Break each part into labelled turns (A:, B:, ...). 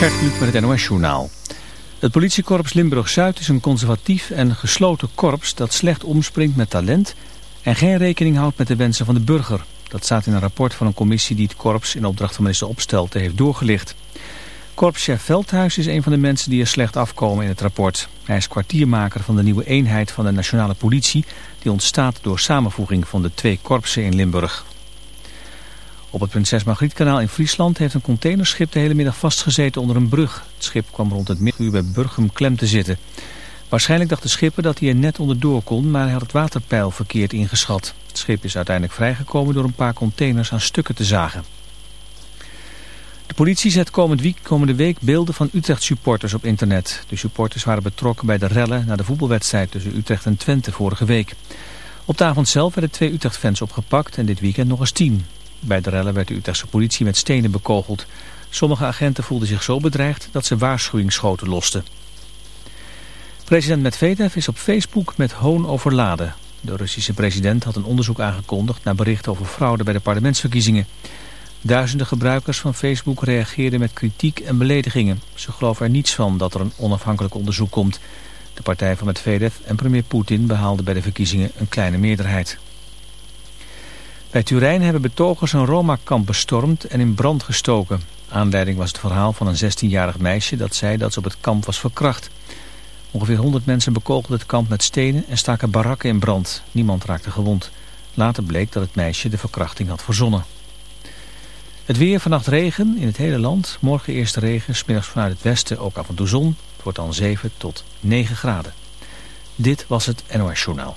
A: Gert met het NOS Journaal. Het politiekorps Limburg-Zuid is een conservatief en gesloten korps dat slecht omspringt met talent en geen rekening houdt met de wensen van de burger. Dat staat in een rapport van een commissie die het korps in opdracht van minister Opstelten heeft doorgelicht. Korpschef Veldhuis is een van de mensen die er slecht afkomen in het rapport. Hij is kwartiermaker van de nieuwe eenheid van de nationale politie die ontstaat door samenvoeging van de twee korpsen in Limburg. Op het Prinses Margrietkanaal in Friesland heeft een containerschip de hele middag vastgezeten onder een brug. Het schip kwam rond het middaguur bij Burgum klem te zitten. Waarschijnlijk dacht de schipper dat hij er net onderdoor kon, maar hij had het waterpeil verkeerd ingeschat. Het schip is uiteindelijk vrijgekomen door een paar containers aan stukken te zagen. De politie zet komend week, komende week beelden van Utrecht-supporters op internet. De supporters waren betrokken bij de rellen na de voetbalwedstrijd tussen Utrecht en Twente vorige week. Op de avond zelf werden twee Utrecht-fans opgepakt en dit weekend nog eens tien. Bij de rellen werd de Utrechtse politie met stenen bekogeld. Sommige agenten voelden zich zo bedreigd dat ze waarschuwingsschoten losten. President Medvedev is op Facebook met hoon overladen. De Russische president had een onderzoek aangekondigd naar berichten over fraude bij de parlementsverkiezingen. Duizenden gebruikers van Facebook reageerden met kritiek en beledigingen. Ze geloven er niets van dat er een onafhankelijk onderzoek komt. De partij van Medvedev en premier Poetin behaalden bij de verkiezingen een kleine meerderheid. Bij Turijn hebben betogers een Roma-kamp bestormd en in brand gestoken. Aanleiding was het verhaal van een 16-jarig meisje dat zei dat ze op het kamp was verkracht. Ongeveer 100 mensen bekogelden het kamp met stenen en staken barakken in brand. Niemand raakte gewond. Later bleek dat het meisje de verkrachting had verzonnen. Het weer vannacht regen in het hele land. Morgen eerst regen, smiddags vanuit het westen ook af en toe zon. Het wordt dan 7 tot 9 graden. Dit was het NOS Journaal.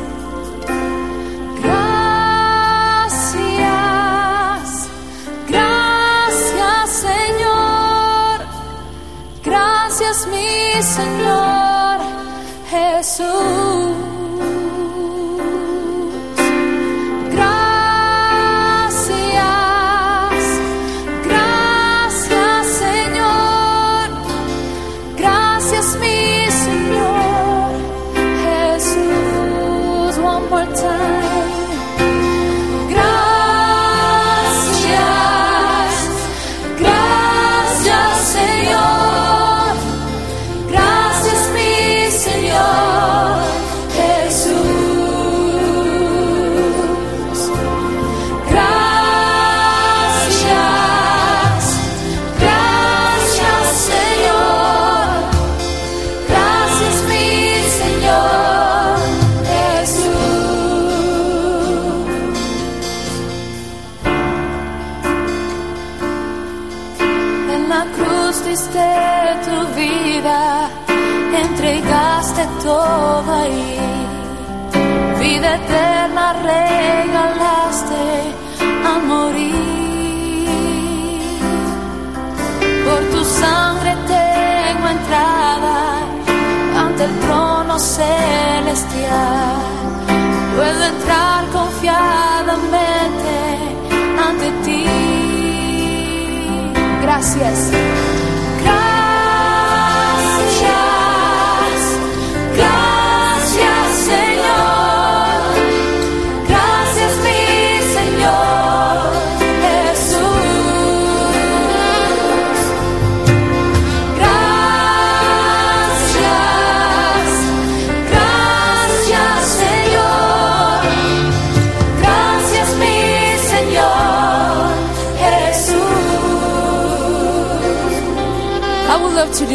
B: Señor Jesús.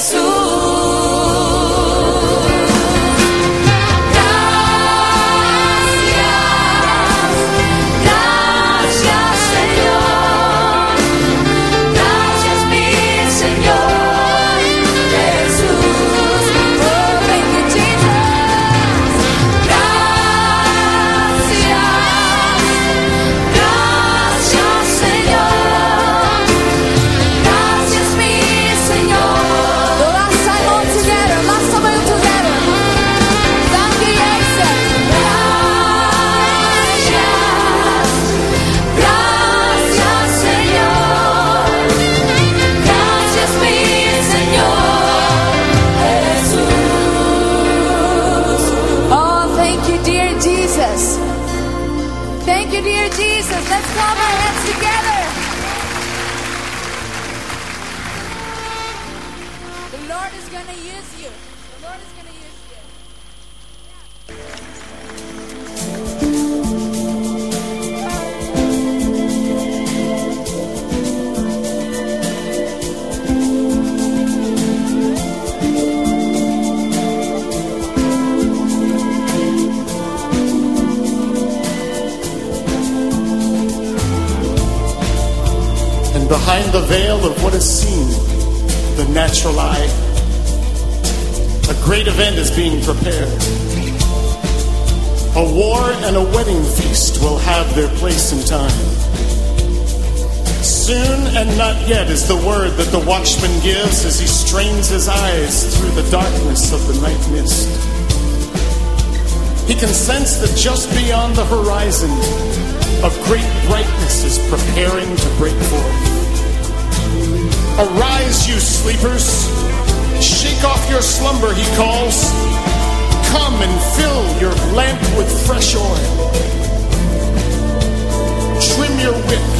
C: Jesus. Strains his eyes through the darkness of the night mist. He can sense that just beyond the horizon, a great brightness is preparing to break forth. Arise, you sleepers. Shake off your slumber, he calls. Come and fill your lamp with fresh oil. Trim your wick.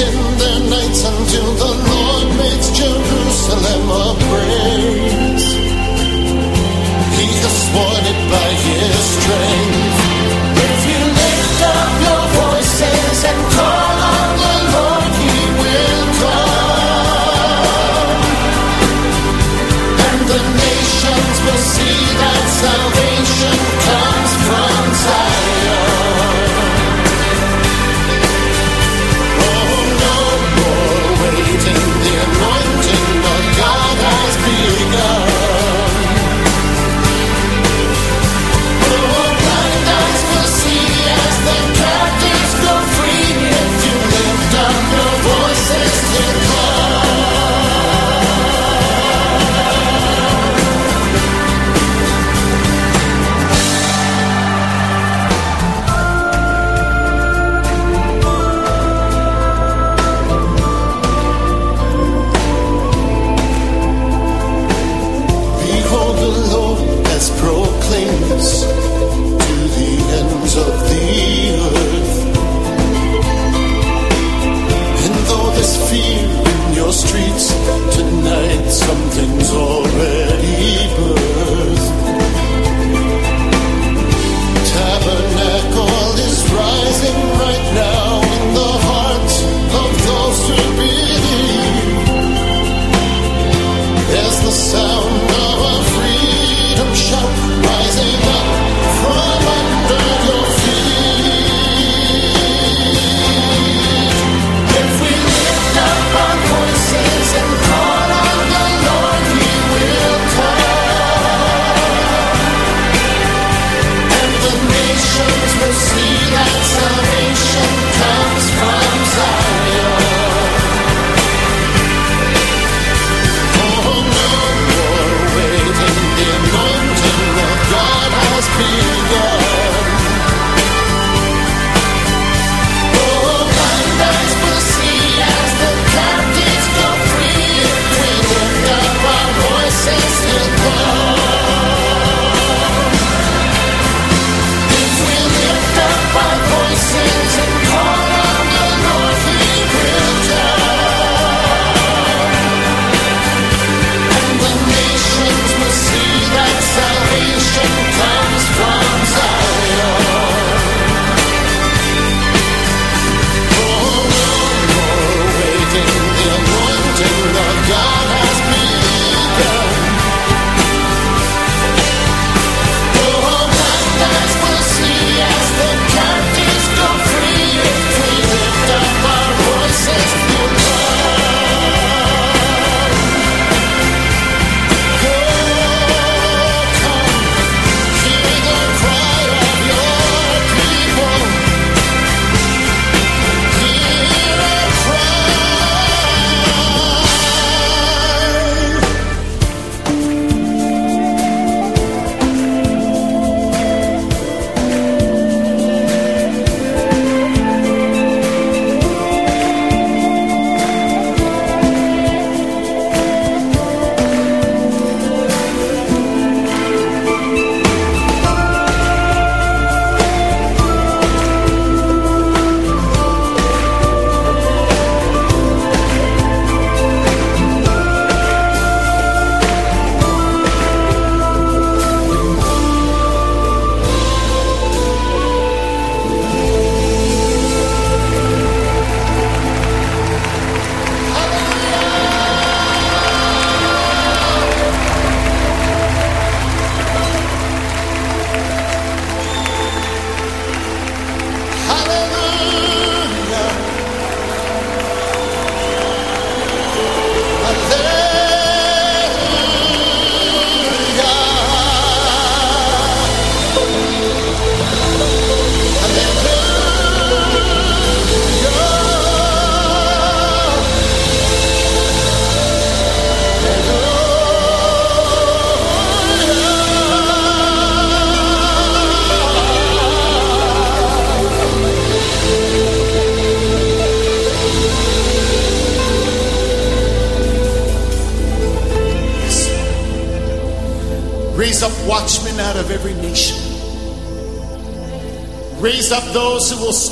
C: in their nights until the Lord makes Jerusalem a praise. He has sworn it by his strength.